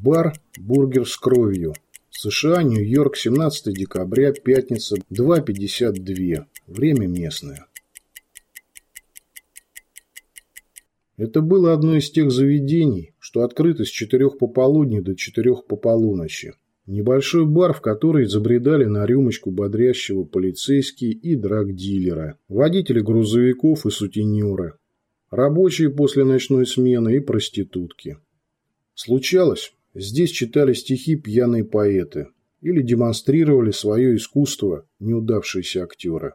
Бар «Бургер с кровью». США, Нью-Йорк, 17 декабря, пятница, 2.52. Время местное. Это было одно из тех заведений, что открыто с четырех пополудни до четырех по. Небольшой бар, в который забредали на рюмочку бодрящего полицейские и драгдилера, водители грузовиков и сутенеры, рабочие после ночной смены и проститутки. Случалось, здесь читали стихи пьяные поэты или демонстрировали свое искусство неудавшиеся актеры.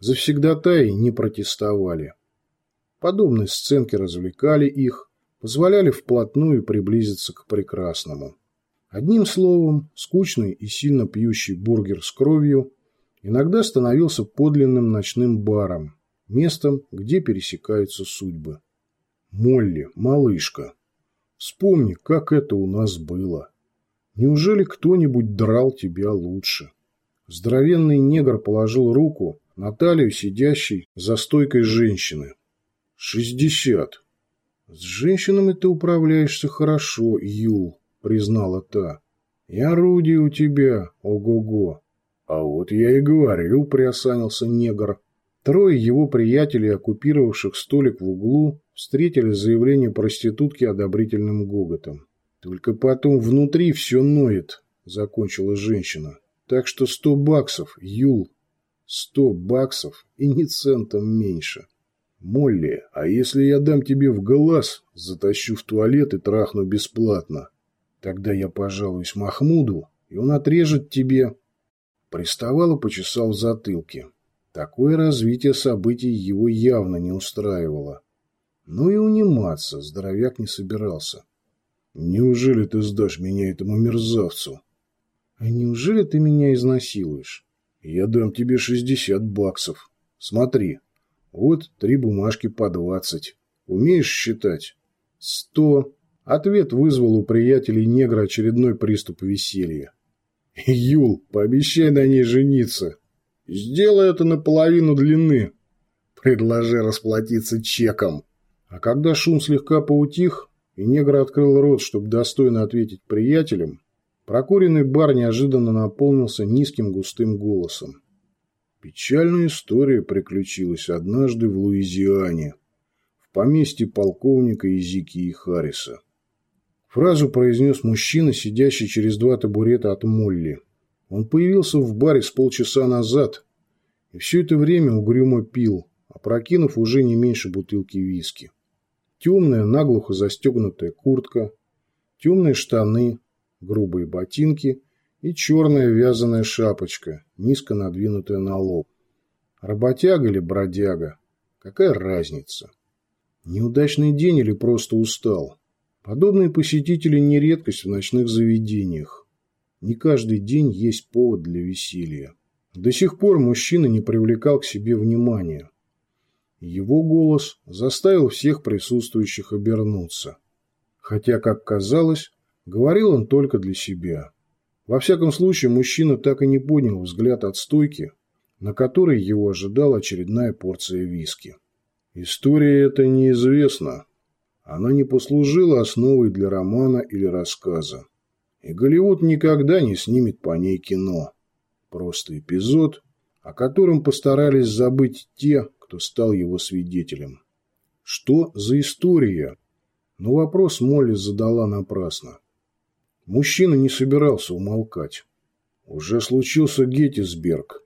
Завсегдатаи не протестовали. Подобные сценки развлекали их, позволяли вплотную приблизиться к прекрасному. Одним словом, скучный и сильно пьющий бургер с кровью иногда становился подлинным ночным баром, местом, где пересекаются судьбы. Молли, малышка, вспомни, как это у нас было. Неужели кто-нибудь драл тебя лучше? Здоровенный негр положил руку на талию сидящей за стойкой женщины. Шестьдесят. С женщинами ты управляешься хорошо, Юл признала та. «И орудие у тебя, ого-го!» «А вот я и говорю», — приосанился негр. Трое его приятелей, оккупировавших столик в углу, встретили заявление проститутки одобрительным гоготом. «Только потом внутри все ноет», — закончила женщина. «Так что сто баксов, Юл, сто баксов и ни центом меньше». «Молли, а если я дам тебе в глаз, затащу в туалет и трахну бесплатно?» Тогда я пожалуюсь Махмуду, и он отрежет тебе. Приставал и почесал в затылке. Такое развитие событий его явно не устраивало. Но и униматься здоровяк не собирался. «Неужели ты сдашь меня этому мерзавцу?» «А неужели ты меня изнасилуешь?» «Я дам тебе шестьдесят баксов. Смотри, вот три бумажки по двадцать. Умеешь считать?» «Сто. Ответ вызвал у приятелей негра очередной приступ веселья. «Юл, пообещай на ней жениться. Сделай это наполовину длины. Предложи расплатиться чеком». А когда шум слегка поутих, и негр открыл рот, чтобы достойно ответить приятелям, прокуренный бар неожиданно наполнился низким густым голосом. Печальная история приключилась однажды в Луизиане, в поместье полковника Изики и Харриса. Фразу произнес мужчина, сидящий через два табурета от Молли. Он появился в баре с полчаса назад и все это время угрюмо пил, опрокинув уже не меньше бутылки виски. Темная, наглухо застегнутая куртка, темные штаны, грубые ботинки и черная вязаная шапочка, низко надвинутая на лоб. Работяга или бродяга? Какая разница? Неудачный день или просто устал? Подобные посетители не редкость в ночных заведениях. Не каждый день есть повод для веселья. До сих пор мужчина не привлекал к себе внимания. Его голос заставил всех присутствующих обернуться. Хотя, как казалось, говорил он только для себя. Во всяком случае, мужчина так и не поднял взгляд от стойки, на которой его ожидала очередная порция виски. История эта неизвестна, она не послужила основой для романа или рассказа. И Голливуд никогда не снимет по ней кино. Просто эпизод, о котором постарались забыть те, кто стал его свидетелем. Что за история? Но вопрос Молли задала напрасно. Мужчина не собирался умолкать. Уже случился Геттисберг,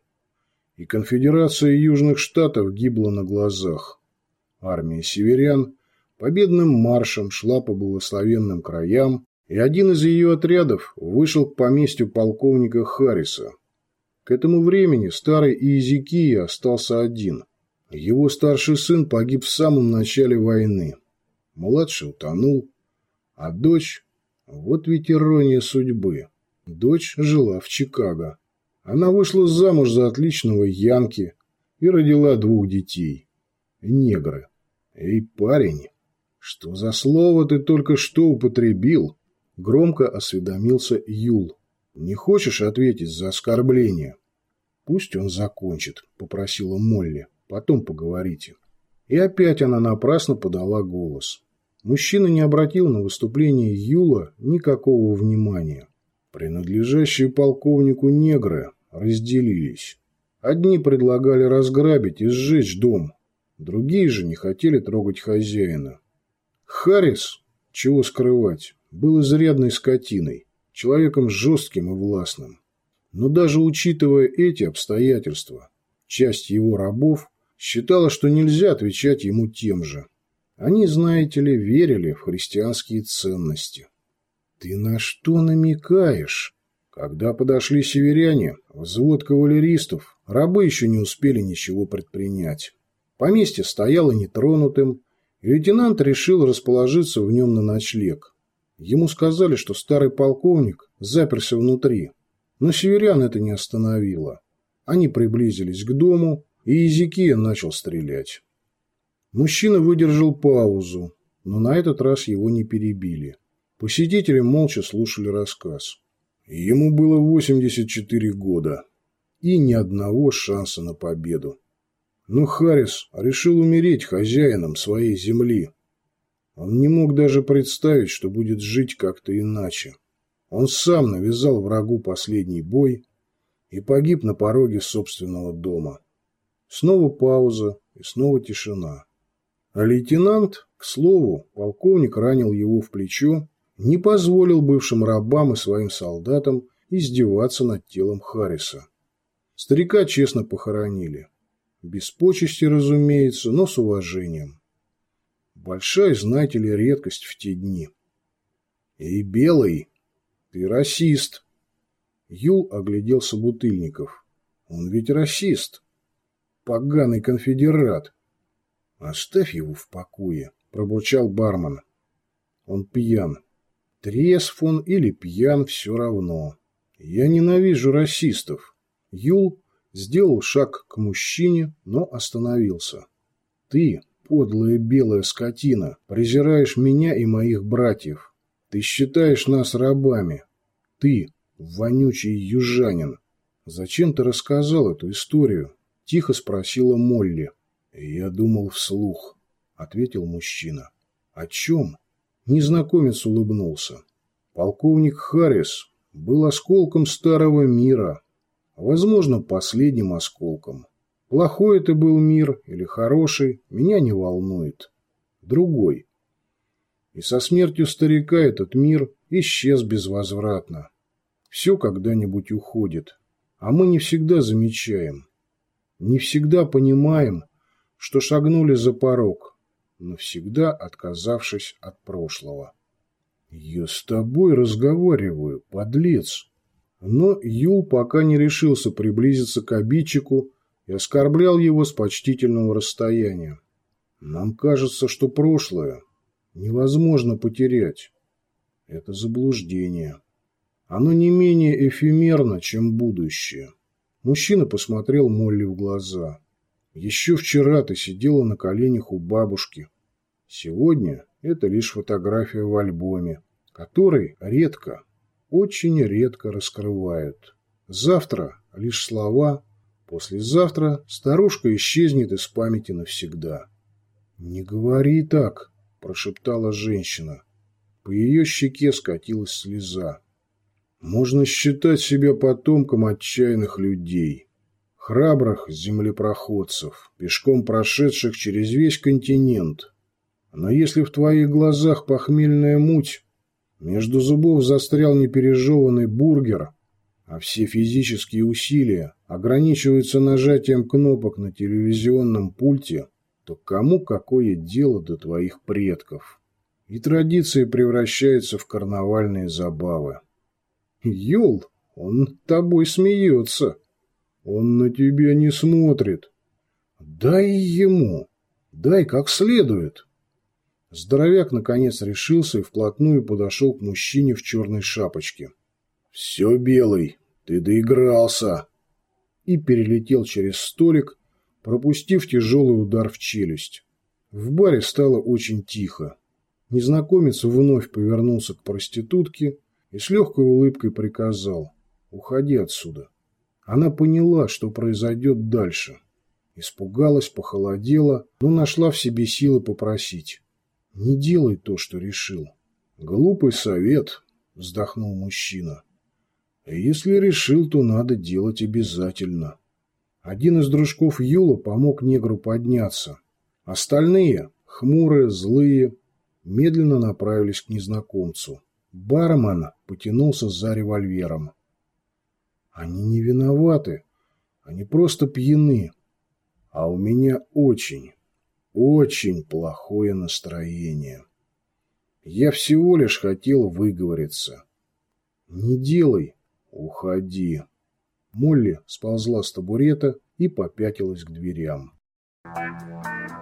и конфедерация Южных Штатов гибла на глазах. Армия северян победным маршем шла по благословенным краям, и один из ее отрядов вышел к поместью полковника Харриса. К этому времени старый Иезекия остался один. Его старший сын погиб в самом начале войны. Младший утонул, а дочь... Вот ведь ирония судьбы. Дочь жила в Чикаго. Она вышла замуж за отличного Янки и родила двух детей. Негры. Эй, парень, «Что за слово ты только что употребил?» Громко осведомился Юл. «Не хочешь ответить за оскорбление?» «Пусть он закончит», — попросила Молли. «Потом поговорите». И опять она напрасно подала голос. Мужчина не обратил на выступление Юла никакого внимания. Принадлежащие полковнику негры разделились. Одни предлагали разграбить и сжечь дом, другие же не хотели трогать хозяина. Харрис, чего скрывать, был изрядной скотиной, человеком жестким и властным. Но даже учитывая эти обстоятельства, часть его рабов считала, что нельзя отвечать ему тем же. Они, знаете ли, верили в христианские ценности. «Ты на что намекаешь?» Когда подошли северяне, взвод кавалеристов, рабы еще не успели ничего предпринять. Поместье стояло нетронутым, и лейтенант решил расположиться в нем на ночлег. Ему сказали, что старый полковник заперся внутри, но северян это не остановило. Они приблизились к дому, и Езекия начал стрелять. Мужчина выдержал паузу, но на этот раз его не перебили. Посетители молча слушали рассказ. Ему было 84 года и ни одного шанса на победу. Но Харрис решил умереть хозяином своей земли. Он не мог даже представить, что будет жить как-то иначе. Он сам навязал врагу последний бой и погиб на пороге собственного дома. Снова пауза и снова тишина. А лейтенант, к слову, полковник ранил его в плечо не позволил бывшим рабам и своим солдатам издеваться над телом Харриса. Старика честно похоронили. Без почести, разумеется, но с уважением. Большая, знаете ли, редкость в те дни. «Эй, Белый, ты расист!» Юл оглядел собутыльников. «Он ведь расист! Поганый конфедерат!» «Оставь его в покое!» – пробурчал бармен. «Он пьян. Трезв он или пьян, все равно. Я ненавижу расистов. Юл сделал шаг к мужчине, но остановился. Ты, подлая белая скотина, презираешь меня и моих братьев. Ты считаешь нас рабами. Ты, вонючий южанин. Зачем ты рассказал эту историю? Тихо спросила Молли. Я думал вслух, ответил мужчина. О чем? Незнакомец улыбнулся. Полковник Харрис был осколком старого мира, возможно, последним осколком. Плохой это был мир или хороший, меня не волнует. Другой. И со смертью старика этот мир исчез безвозвратно. Все когда-нибудь уходит, а мы не всегда замечаем. Не всегда понимаем, что шагнули за порог навсегда отказавшись от прошлого. «Я с тобой разговариваю, подлец!» Но Юл пока не решился приблизиться к обидчику и оскорблял его с почтительного расстояния. «Нам кажется, что прошлое невозможно потерять. Это заблуждение. Оно не менее эфемерно, чем будущее». Мужчина посмотрел Молли в глаза. Еще вчера ты сидела на коленях у бабушки. Сегодня это лишь фотография в альбоме, который редко, очень редко раскрывают. Завтра лишь слова, послезавтра старушка исчезнет из памяти навсегда. «Не говори так», – прошептала женщина. По ее щеке скатилась слеза. «Можно считать себя потомком отчаянных людей» храбрых землепроходцев, пешком прошедших через весь континент. Но если в твоих глазах похмельная муть, между зубов застрял непережеванный бургер, а все физические усилия ограничиваются нажатием кнопок на телевизионном пульте, то кому какое дело до твоих предков? И традиции превращаются в карнавальные забавы. Юл, он тобой смеется. Он на тебя не смотрит. Дай ему. Дай как следует. Здоровяк наконец решился и вплотную подошел к мужчине в черной шапочке. «Все, Белый, ты доигрался!» И перелетел через столик, пропустив тяжелый удар в челюсть. В баре стало очень тихо. Незнакомец вновь повернулся к проститутке и с легкой улыбкой приказал «Уходи отсюда». Она поняла, что произойдет дальше. Испугалась, похолодела, но нашла в себе силы попросить. Не делай то, что решил. Глупый совет, вздохнул мужчина. Если решил, то надо делать обязательно. Один из дружков Юла помог негру подняться. Остальные, хмурые, злые, медленно направились к незнакомцу. Бармен потянулся за револьвером. Они не виноваты. Они просто пьяны. А у меня очень, очень плохое настроение. Я всего лишь хотел выговориться. Не делай, уходи. Молли сползла с табурета и попятилась к дверям. Thank you.